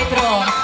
Pedro.